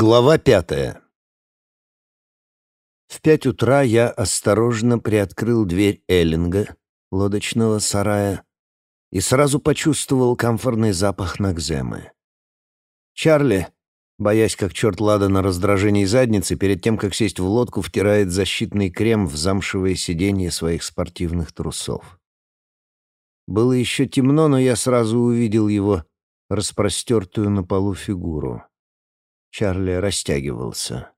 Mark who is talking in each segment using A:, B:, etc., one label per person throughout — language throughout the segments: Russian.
A: Глава пятая В пять утра я осторожно приоткрыл дверь Эллинга, лодочного сарая, и сразу почувствовал комфортный запах Нагземы. Чарли, боясь как черт лада на раздражении задницы, перед тем, как сесть в лодку, втирает защитный крем в замшевое сиденье своих спортивных трусов. Было еще темно, но я сразу увидел его распростертую на полу фигуру. Чарли растягивался.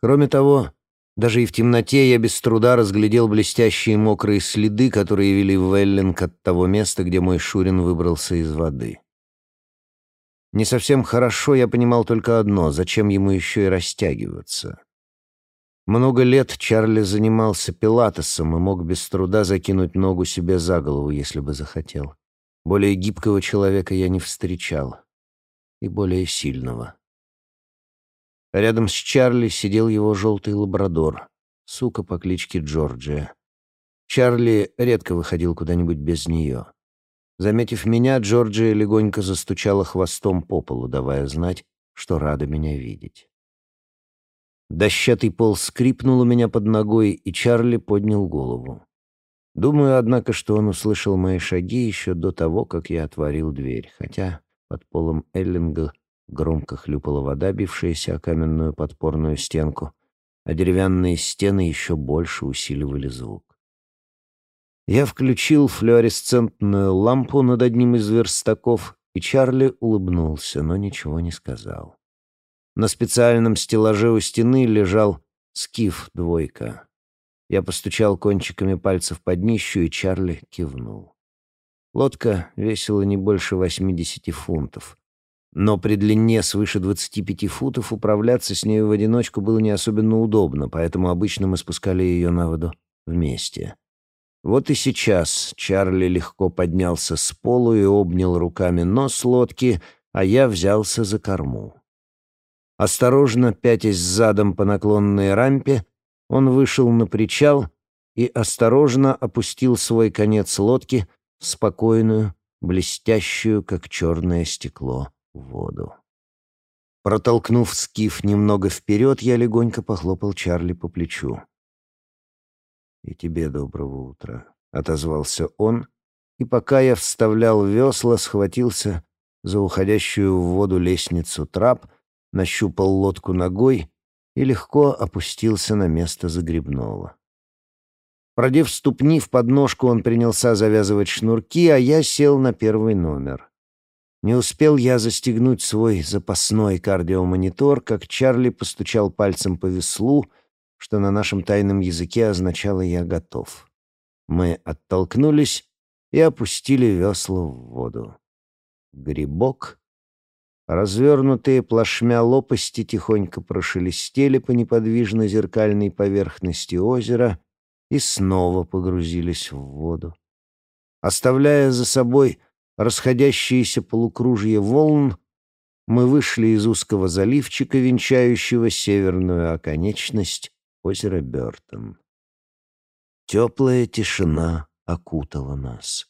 A: Кроме того, даже и в темноте я без труда разглядел блестящие мокрые следы, которые вели в Веллинг от того места, где мой Шурин выбрался из воды. Не совсем хорошо я понимал только одно — зачем ему еще и растягиваться. Много лет Чарли занимался пилатесом и мог без труда закинуть ногу себе за голову, если бы захотел. Более гибкого человека я не встречал. И более сильного. Рядом с Чарли сидел его желтый лабрадор, сука по кличке Джорджия. Чарли редко выходил куда-нибудь без нее. Заметив меня, Джорджия легонько застучала хвостом по полу, давая знать, что рада меня видеть. Дощатый пол скрипнул у меня под ногой, и Чарли поднял голову. Думаю, однако, что он услышал мои шаги еще до того, как я отворил дверь, хотя под полом Эллинга Громко хлюпала вода, бившаяся о каменную подпорную стенку, а деревянные стены еще больше усиливали звук. Я включил флуоресцентную лампу над одним из верстаков, и Чарли улыбнулся, но ничего не сказал. На специальном стеллаже у стены лежал скиф двойка. Я постучал кончиками пальцев под днищу, и Чарли кивнул. Лодка весила не больше 80 фунтов. Но при длине свыше 25 футов управляться с нею в одиночку было не особенно удобно, поэтому обычно мы спускали ее на воду вместе. Вот и сейчас Чарли легко поднялся с полу и обнял руками нос лодки, а я взялся за корму. Осторожно, пятясь задом по наклонной рампе, он вышел на причал и осторожно опустил свой конец лодки в спокойную, блестящую, как черное стекло, воду. Протолкнув скиф немного вперед, я легонько похлопал Чарли по плечу. «И тебе доброго утра», — отозвался он, и пока я вставлял весла, схватился за уходящую в воду лестницу трап, нащупал лодку ногой и легко опустился на место загребного. Продев ступни в подножку, он принялся завязывать шнурки, а я сел на первый номер. Не успел я застегнуть свой запасной кардиомонитор, как Чарли постучал пальцем по веслу, что на нашем тайном языке означало «я готов». Мы оттолкнулись и опустили весла в воду. Грибок. Развернутые плашмя лопасти тихонько прошелестели по неподвижно зеркальной поверхности озера и снова погрузились в воду. Оставляя за собой расходящиеся полукружья волн, мы вышли из узкого заливчика, венчающего северную оконечность озера Бёртон. Теплая тишина окутала нас.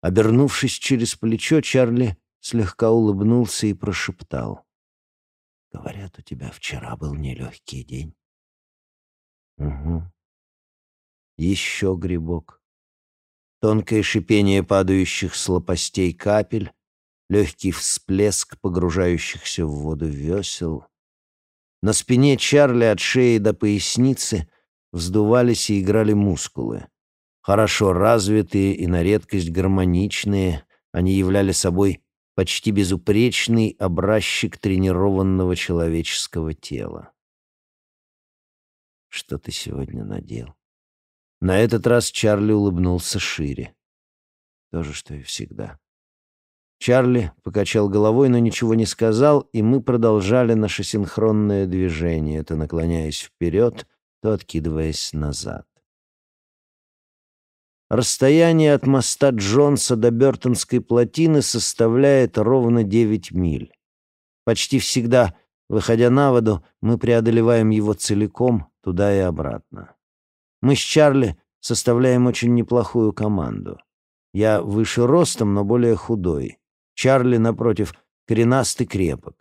A: Обернувшись через плечо, Чарли слегка улыбнулся и прошептал. «Говорят, у тебя вчера был нелегкий день». «Угу». Еще грибок тонкое шипение падающих с лопастей капель, легкий всплеск погружающихся в воду весел. На спине Чарли от шеи до поясницы вздувались и играли мускулы. Хорошо развитые и на редкость гармоничные, они являли собой почти безупречный образчик тренированного человеческого тела. «Что ты сегодня надел?» На этот раз Чарли улыбнулся шире. То же, что и всегда. Чарли покачал головой, но ничего не сказал, и мы продолжали наше синхронное движение, то наклоняясь вперед, то откидываясь назад. Расстояние от моста Джонса до Бертонской плотины составляет ровно 9 миль. Почти всегда, выходя на воду, мы преодолеваем его целиком туда и обратно. Мы с Чарли составляем очень неплохую команду. Я выше ростом, но более худой. Чарли, напротив, коренастый крепок.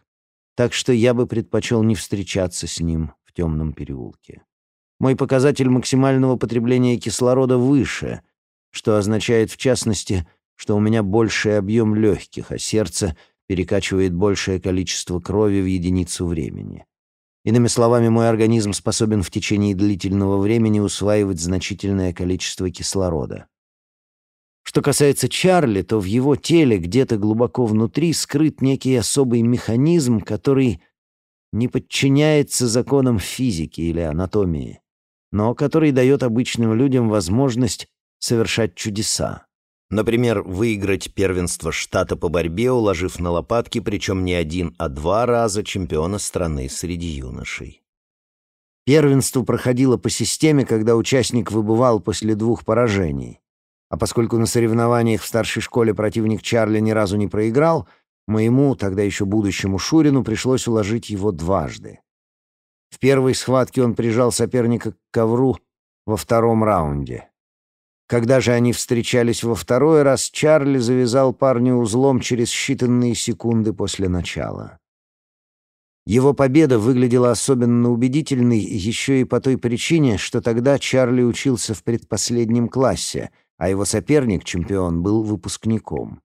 A: так что я бы предпочел не встречаться с ним в темном переулке. Мой показатель максимального потребления кислорода выше, что означает, в частности, что у меня больший объем легких, а сердце перекачивает большее количество крови в единицу времени. Иными словами, мой организм способен в течение длительного времени усваивать значительное количество кислорода. Что касается Чарли, то в его теле где-то глубоко внутри скрыт некий особый механизм, который не подчиняется законам физики или анатомии, но который дает обычным людям возможность совершать чудеса. Например, выиграть первенство штата по борьбе, уложив на лопатки, причем не один, а два раза чемпиона страны среди юношей. Первенство проходило по системе, когда участник выбывал после двух поражений. А поскольку на соревнованиях в старшей школе противник Чарли ни разу не проиграл, моему, тогда еще будущему Шурину, пришлось уложить его дважды. В первой схватке он прижал соперника к ковру во втором раунде. Когда же они встречались во второй раз, Чарли завязал парню узлом через считанные секунды после начала. Его победа выглядела особенно убедительной еще и по той причине, что тогда Чарли учился в предпоследнем классе, а его соперник, чемпион, был выпускником.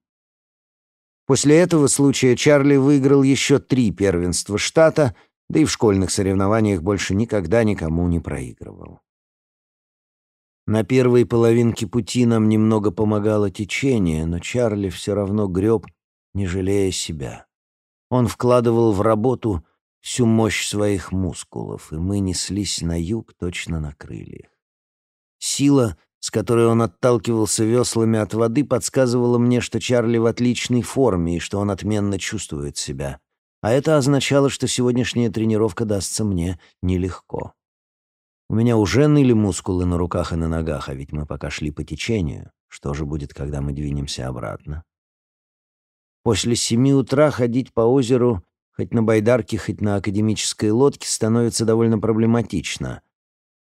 A: После этого случая Чарли выиграл еще три первенства штата, да и в школьных соревнованиях больше никогда никому не проигрывал. На первой половинке пути нам немного помогало течение, но Чарли все равно греб, не жалея себя. Он вкладывал в работу всю мощь своих мускулов, и мы неслись на юг точно на крыльях. Сила, с которой он отталкивался веслами от воды, подсказывала мне, что Чарли в отличной форме и что он отменно чувствует себя. А это означало, что сегодняшняя тренировка дастся мне нелегко. У меня уже ныли мускулы на руках и на ногах, а ведь мы пока шли по течению. Что же будет, когда мы двинемся обратно? После семи утра ходить по озеру, хоть на байдарке, хоть на академической лодке, становится довольно проблематично.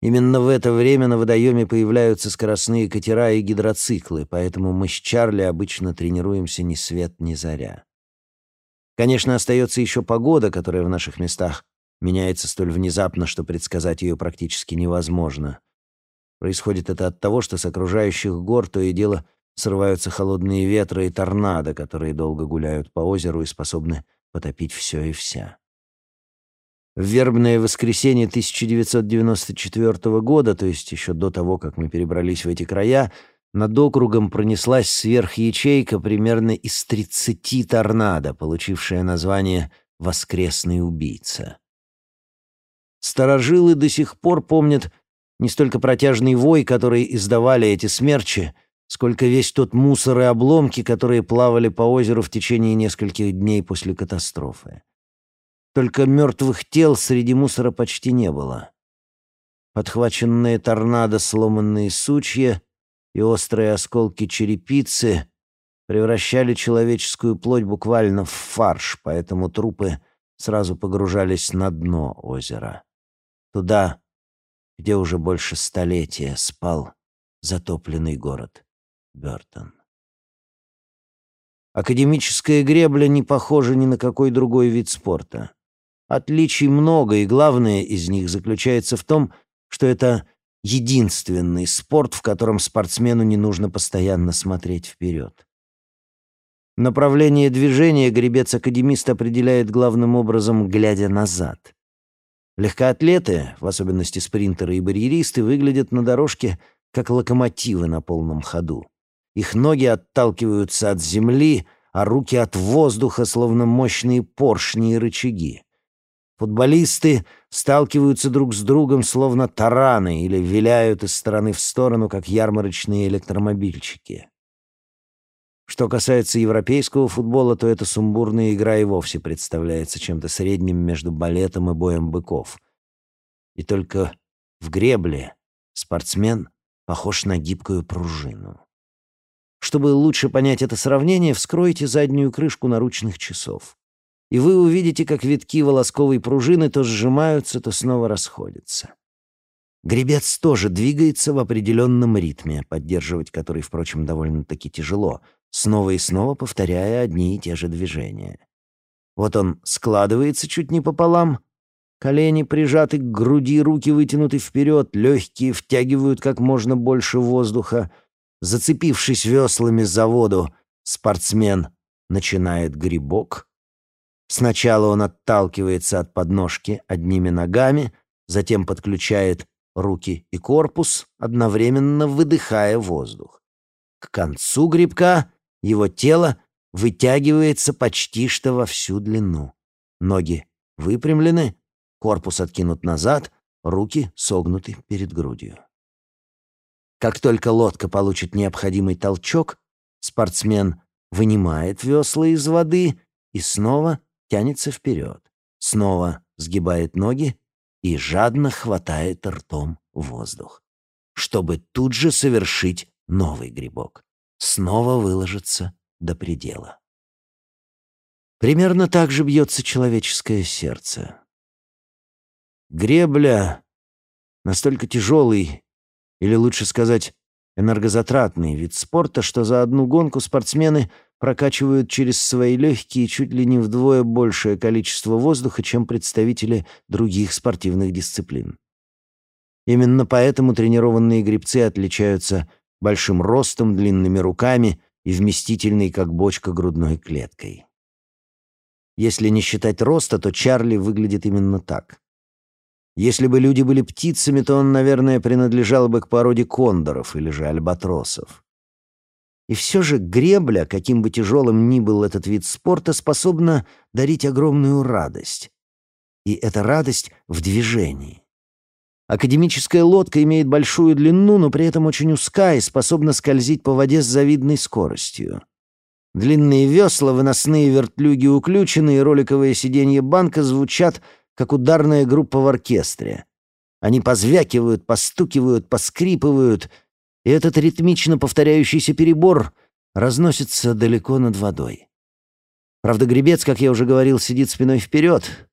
A: Именно в это время на водоеме появляются скоростные катера и гидроциклы, поэтому мы с Чарли обычно тренируемся ни свет ни заря. Конечно, остается еще погода, которая в наших местах меняется столь внезапно, что предсказать ее практически невозможно. Происходит это от того, что с окружающих гор то и дело срываются холодные ветры и торнадо, которые долго гуляют по озеру и способны потопить все и вся. В вербное воскресенье 1994 года, то есть еще до того, как мы перебрались в эти края, над округом пронеслась сверхячейка примерно из 30 торнадо, получившая название «Воскресный убийца». Старожилы до сих пор помнят не столько протяжный вой, который издавали эти смерчи, сколько весь тот мусор и обломки, которые плавали по озеру в течение нескольких дней после катастрофы. Только мертвых тел среди мусора почти не было. Подхваченные торнадо сломанные сучья и острые осколки черепицы превращали человеческую плоть буквально в фарш, поэтому трупы сразу погружались на дно озера. Туда, где уже больше столетия спал затопленный город Бёртон. Академическая гребля не похожа ни на какой другой вид спорта. Отличий много, и главное из них заключается в том, что это единственный спорт, в котором спортсмену не нужно постоянно смотреть вперед. Направление движения гребец-академист определяет главным образом, глядя назад. Легкоатлеты, в особенности спринтеры и барьеристы, выглядят на дорожке как локомотивы на полном ходу. Их ноги отталкиваются от земли, а руки от воздуха, словно мощные поршни и рычаги. Футболисты сталкиваются друг с другом, словно тараны, или виляют из стороны в сторону, как ярмарочные электромобильчики. Что касается европейского футбола, то эта сумбурная игра и вовсе представляется чем-то средним между балетом и боем быков. И только в гребле спортсмен похож на гибкую пружину. Чтобы лучше понять это сравнение, вскройте заднюю крышку наручных часов. И вы увидите, как витки волосковой пружины то сжимаются, то снова расходятся. Гребец тоже двигается в определенном ритме, поддерживать который, впрочем, довольно-таки тяжело — снова и снова повторяя одни и те же движения. Вот он складывается чуть не пополам, колени прижаты к груди, руки вытянуты вперед, легкие втягивают как можно больше воздуха. Зацепившись веслами за воду, спортсмен начинает грибок. Сначала он отталкивается от подножки одними ногами, затем подключает руки и корпус, одновременно выдыхая воздух. К концу грибка его тело вытягивается почти что во всю длину. Ноги выпрямлены, корпус откинут назад, руки согнуты перед грудью. Как только лодка получит необходимый толчок, спортсмен вынимает весла из воды и снова тянется вперед, снова сгибает ноги и жадно хватает ртом воздух, чтобы тут же совершить новый грибок, снова выложиться до предела. Примерно так же бьется человеческое сердце. Гребля настолько тяжелый, или лучше сказать, энергозатратный вид спорта, что за одну гонку спортсмены прокачивают через свои легкие чуть ли не вдвое большее количество воздуха, чем представители других спортивных дисциплин. Именно поэтому тренированные гребцы отличаются большим ростом, длинными руками и вместительной, как бочка, грудной клеткой. Если не считать роста, то Чарли выглядит именно так. Если бы люди были птицами, то он, наверное, принадлежал бы к породе кондоров или же альбатросов. И все же гребля, каким бы тяжелым ни был этот вид спорта, способна дарить огромную радость. И эта радость в движении. Академическая лодка имеет большую длину, но при этом очень узка и способна скользить по воде с завидной скоростью. Длинные весла, выносные вертлюги уключены, и роликовые сиденья банка звучат, как ударная группа в оркестре. Они позвякивают, постукивают, поскрипывают, и этот ритмично повторяющийся перебор разносится далеко над водой. Правда, гребец, как я уже говорил, сидит спиной вперед,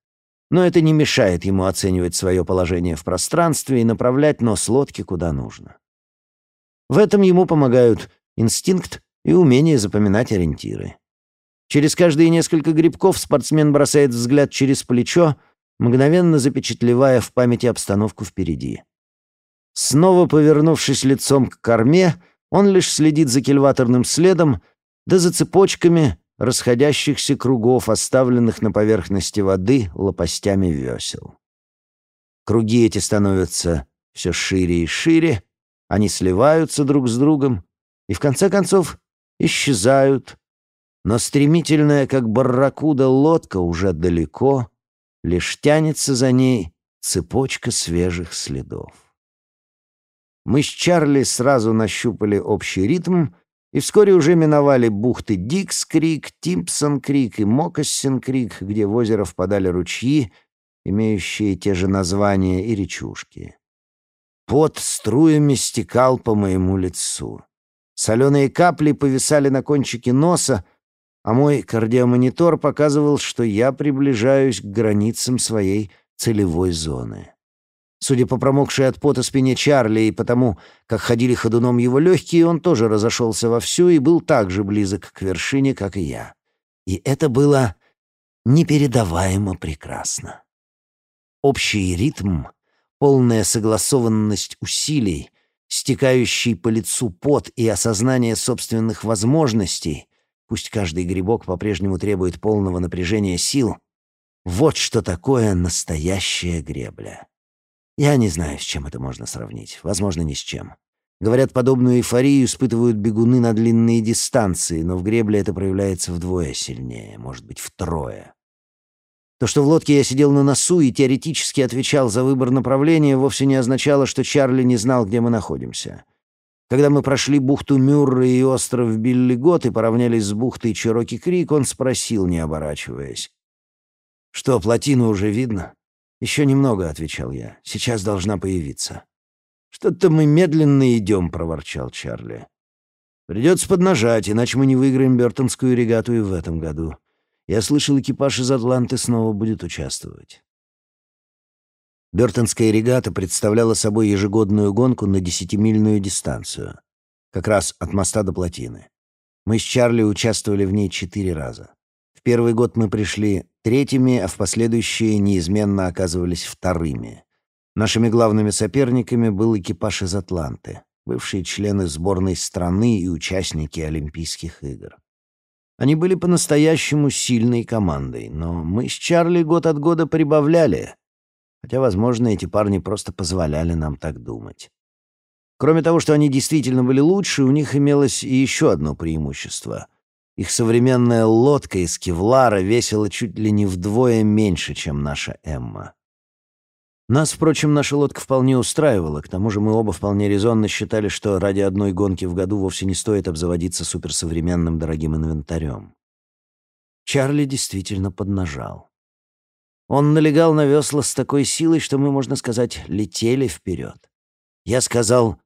A: но это не мешает ему оценивать свое положение в пространстве и направлять нос лодки куда нужно. В этом ему помогают инстинкт и умение запоминать ориентиры. Через каждые несколько грибков спортсмен бросает взгляд через плечо, мгновенно запечатлевая в памяти обстановку впереди. Снова повернувшись лицом к корме, он лишь следит за кильваторным следом, да за цепочками, расходящихся кругов, оставленных на поверхности воды лопастями весел. Круги эти становятся все шире и шире, они сливаются друг с другом и, в конце концов, исчезают. Но стремительная, как барракуда, лодка уже далеко, лишь тянется за ней цепочка свежих следов. Мы с Чарли сразу нащупали общий ритм — и вскоре уже миновали бухты Дикс-Крик, Тимпсон-Крик и Мокассин-Крик, где в озеро впадали ручьи, имеющие те же названия и речушки. Пот струями стекал по моему лицу. Соленые капли повисали на кончике носа, а мой кардиомонитор показывал, что я приближаюсь к границам своей целевой зоны. Судя по промокшей от пота спине Чарли и потому, как ходили ходуном его легкие, он тоже разошелся вовсю и был так же близок к вершине, как и я. И это было непередаваемо прекрасно. Общий ритм, полная согласованность усилий, стекающий по лицу пот и осознание собственных возможностей, пусть каждый грибок по-прежнему требует полного напряжения сил, вот что такое настоящая гребля. Я не знаю, с чем это можно сравнить. Возможно, ни с чем. Говорят, подобную эйфорию испытывают бегуны на длинные дистанции, но в гребле это проявляется вдвое сильнее, может быть, втрое. То, что в лодке я сидел на носу и теоретически отвечал за выбор направления, вовсе не означало, что Чарли не знал, где мы находимся. Когда мы прошли бухту Мюрры и остров Билли-Гот и поравнялись с бухтой Чироки-Крик, он спросил, не оборачиваясь. «Что, плотину уже видно?» «Еще немного», — отвечал я. «Сейчас должна появиться». «Что-то мы медленно идем», — проворчал Чарли. «Придется поднажать, иначе мы не выиграем Бертонскую регату и в этом году. Я слышал, экипаж из Атланты снова будет участвовать». Бертонская регата представляла собой ежегодную гонку на десятимильную дистанцию, как раз от моста до плотины. Мы с Чарли участвовали в ней четыре раза. Первый год мы пришли третьими, а в последующие неизменно оказывались вторыми. Нашими главными соперниками был экипаж из Атланты, бывшие члены сборной страны и участники Олимпийских игр. Они были по-настоящему сильной командой, но мы с Чарли год от года прибавляли, хотя, возможно, эти парни просто позволяли нам так думать. Кроме того, что они действительно были лучше, у них имелось и еще одно преимущество. Их современная лодка из кевлара весила чуть ли не вдвое меньше, чем наша Эмма. Нас, впрочем, наша лодка вполне устраивала, к тому же мы оба вполне резонно считали, что ради одной гонки в году вовсе не стоит обзаводиться суперсовременным дорогим инвентарем. Чарли действительно поднажал. Он налегал на весла с такой силой, что мы, можно сказать, летели вперед. Я сказал,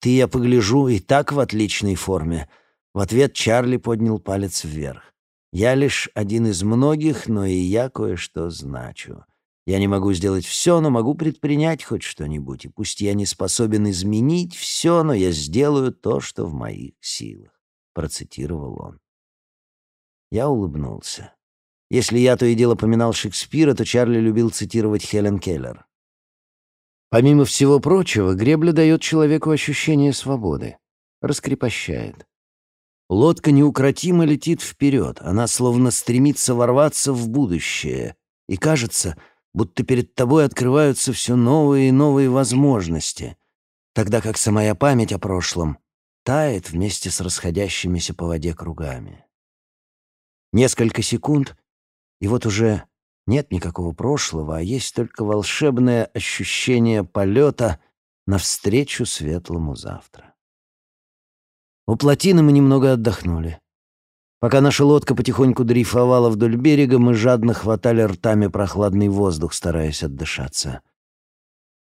A: «Ты, я погляжу, и так в отличной форме». В ответ Чарли поднял палец вверх. «Я лишь один из многих, но и я кое-что значу». Я не могу сделать все, но могу предпринять хоть что-нибудь. И пусть я не способен изменить все, но я сделаю то, что в моих силах», — процитировал он. Я улыбнулся. Если я то и дело поминал Шекспира, то Чарли любил цитировать Хелен Келлер. Помимо всего прочего, гребля дает человеку ощущение свободы, раскрепощает. Лодка неукротимо летит вперед, она словно стремится ворваться в будущее, и кажется, будто перед тобой открываются все новые и новые возможности, тогда как самая память о прошлом тает вместе с расходящимися по воде кругами. Несколько секунд, и вот уже нет никакого прошлого, а есть только волшебное ощущение полета навстречу светлому завтра. У плотины мы немного отдохнули. Пока наша лодка потихоньку дрейфовала вдоль берега, мы жадно хватали ртами прохладный воздух, стараясь отдышаться.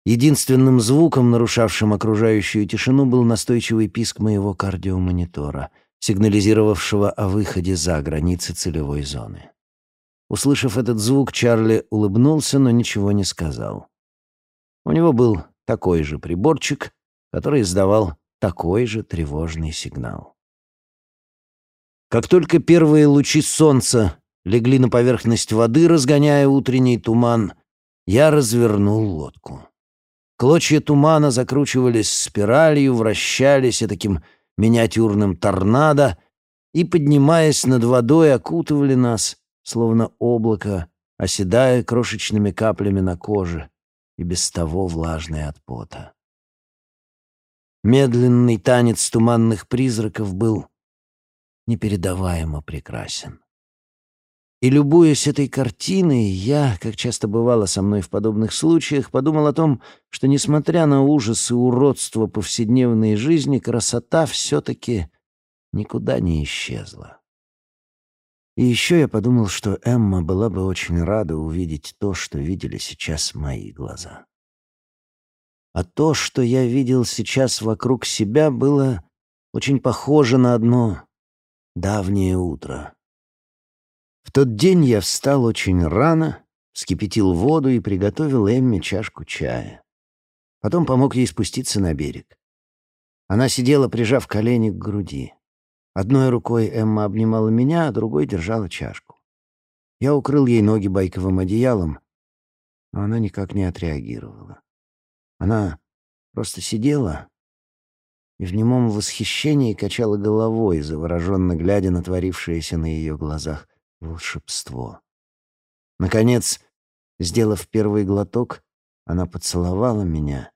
A: Единственным звуком, нарушавшим окружающую тишину, был настойчивый писк моего кардиомонитора, сигнализировавшего о выходе за границы целевой зоны. Услышав этот звук, Чарли улыбнулся, но ничего не сказал. У него был такой же приборчик, который издавал такой же тревожный сигнал. Как только первые лучи солнца легли на поверхность воды, разгоняя утренний туман, я развернул лодку. Клочья тумана закручивались спиралью, вращались и таким миниатюрным торнадо и, поднимаясь над водой, окутывали нас, словно облако, оседая крошечными каплями на коже и без того влажной от пота. Медленный танец туманных призраков был непередаваемо прекрасен. И, любуясь этой картиной, я, как часто бывало со мной в подобных случаях, подумал о том, что, несмотря на ужасы и уродство повседневной жизни, красота все-таки никуда не исчезла. И еще я подумал, что Эмма была бы очень рада увидеть то, что видели сейчас мои глаза. А то, что я видел сейчас вокруг себя, было очень похоже на одно давнее утро. В тот день я встал очень рано, вскипятил воду и приготовил Эмме чашку чая. Потом помог ей спуститься на берег. Она сидела, прижав колени к груди. Одной рукой Эмма обнимала меня, а другой держала чашку. Я укрыл ей ноги байковым одеялом, но она никак не отреагировала. Она просто сидела и в немом восхищении качала головой, завороженно глядя на творившееся на ее глазах волшебство. Наконец, сделав первый глоток, она поцеловала меня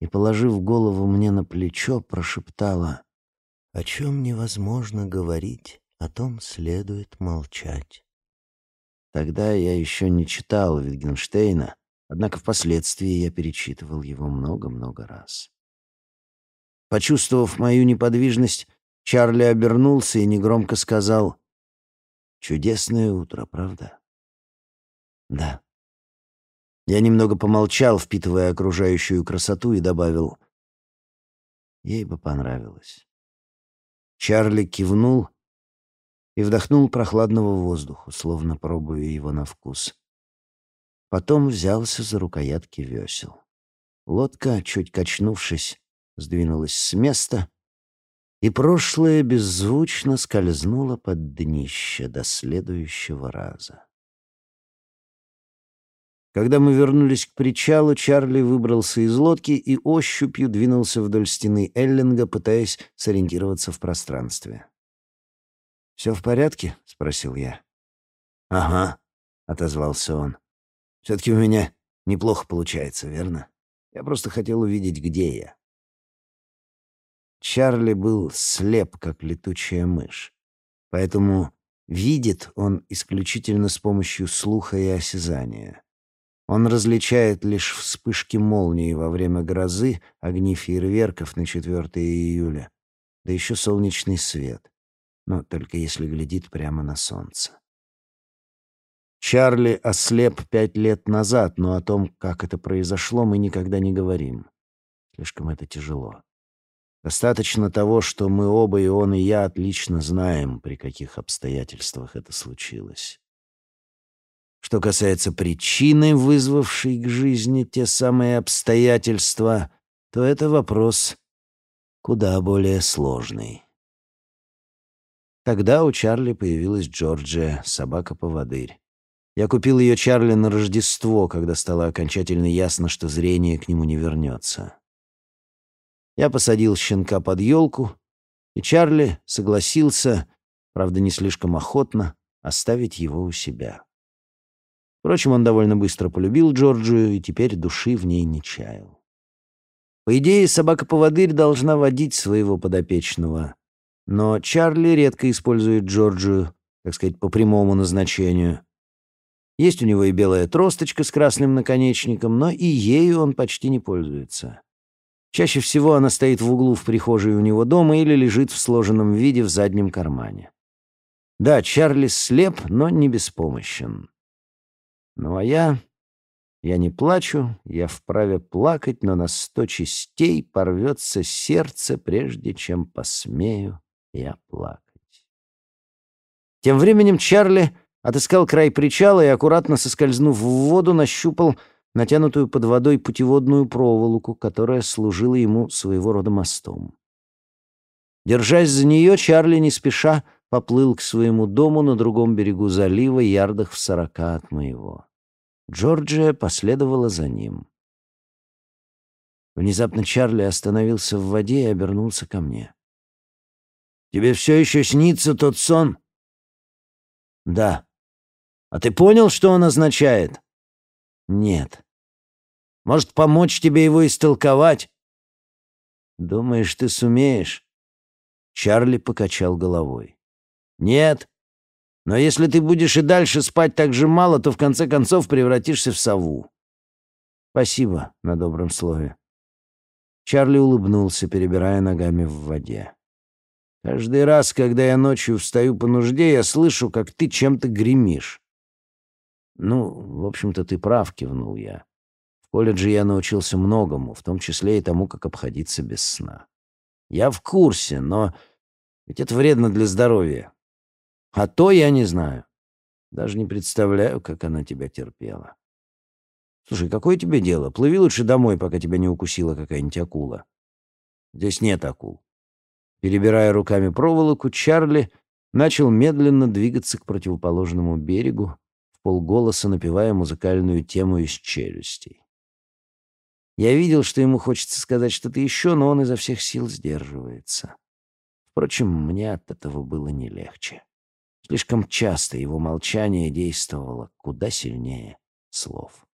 A: и, положив голову мне на плечо, прошептала «О чем невозможно говорить, о том следует молчать». Тогда я еще не читал Витгенштейна, однако впоследствии я перечитывал его много-много раз. Почувствовав мою неподвижность, Чарли обернулся и негромко сказал «Чудесное утро, правда?» «Да». Я немного помолчал, впитывая окружающую красоту, и добавил «Ей бы понравилось». Чарли кивнул и вдохнул прохладного воздуха, словно пробуя его на вкус. Потом взялся за рукоятки весел. Лодка, чуть качнувшись, сдвинулась с места, и прошлое беззвучно скользнуло под днище до следующего раза. Когда мы вернулись к причалу, Чарли выбрался из лодки и ощупью двинулся вдоль стены Эллинга, пытаясь сориентироваться в пространстве. «Все в порядке?» — спросил я. «Ага», — отозвался он. «Все-таки у меня неплохо получается, верно? Я просто хотел увидеть, где я». Чарли был слеп, как летучая мышь. Поэтому видит он исключительно с помощью слуха и осязания. Он различает лишь вспышки молнии во время грозы, огни фейерверков на 4 июля, да еще солнечный свет, но только если глядит прямо на солнце. Чарли ослеп пять лет назад, но о том, как это произошло, мы никогда не говорим. Слишком это тяжело. Достаточно того, что мы оба, и он, и я, отлично знаем, при каких обстоятельствах это случилось. Что касается причины, вызвавшей к жизни те самые обстоятельства, то это вопрос куда более сложный. Тогда у Чарли появилась Джорджия, собака-поводырь. Я купил ее Чарли на Рождество, когда стало окончательно ясно, что зрение к нему не вернется. Я посадил щенка под елку, и Чарли согласился, правда, не слишком охотно, оставить его у себя. Впрочем, он довольно быстро полюбил Джорджию и теперь души в ней не чаял. По идее, собака-поводырь должна водить своего подопечного, но Чарли редко использует Джорджию, так сказать, по прямому назначению. Есть у него и белая тросточка с красным наконечником, но и ею он почти не пользуется. Чаще всего она стоит в углу в прихожей у него дома или лежит в сложенном виде в заднем кармане. Да, Чарли слеп, но не беспомощен. Ну а я... Я не плачу, я вправе плакать, но на сто частей порвется сердце, прежде чем посмею я плакать. Тем временем Чарли отыскал край причала и, аккуратно соскользнув в воду, нащупал натянутую под водой путеводную проволоку, которая служила ему своего рода мостом. Держась за нее, Чарли не спеша поплыл к своему дому на другом берегу залива, ярдах в сорока от моего. Джорджия последовала за ним. Внезапно Чарли остановился в воде и обернулся ко мне. «Тебе все еще снится тот сон?» «Да». «А ты понял, что он означает?» «Нет». «Может, помочь тебе его истолковать?» «Думаешь, ты сумеешь?» Чарли покачал головой. «Нет. Но если ты будешь и дальше спать так же мало, то в конце концов превратишься в сову». «Спасибо на добром слове». Чарли улыбнулся, перебирая ногами в воде. «Каждый раз, когда я ночью встаю по нужде, я слышу, как ты чем-то гремишь». «Ну, в общем-то, ты прав», — кивнул я. «В колледже я научился многому, в том числе и тому, как обходиться без сна. Я в курсе, но ведь это вредно для здоровья. А то я не знаю. Даже не представляю, как она тебя терпела. Слушай, какое тебе дело? Плыви лучше домой, пока тебя не укусила какая-нибудь акула. Здесь нет акул. Перебирая руками проволоку, Чарли начал медленно двигаться к противоположному берегу, в полголоса напевая музыкальную тему из челюстей. Я видел, что ему хочется сказать что-то еще, но он изо всех сил сдерживается. Впрочем, мне от этого было не легче. Слишком часто его молчание действовало куда сильнее слов.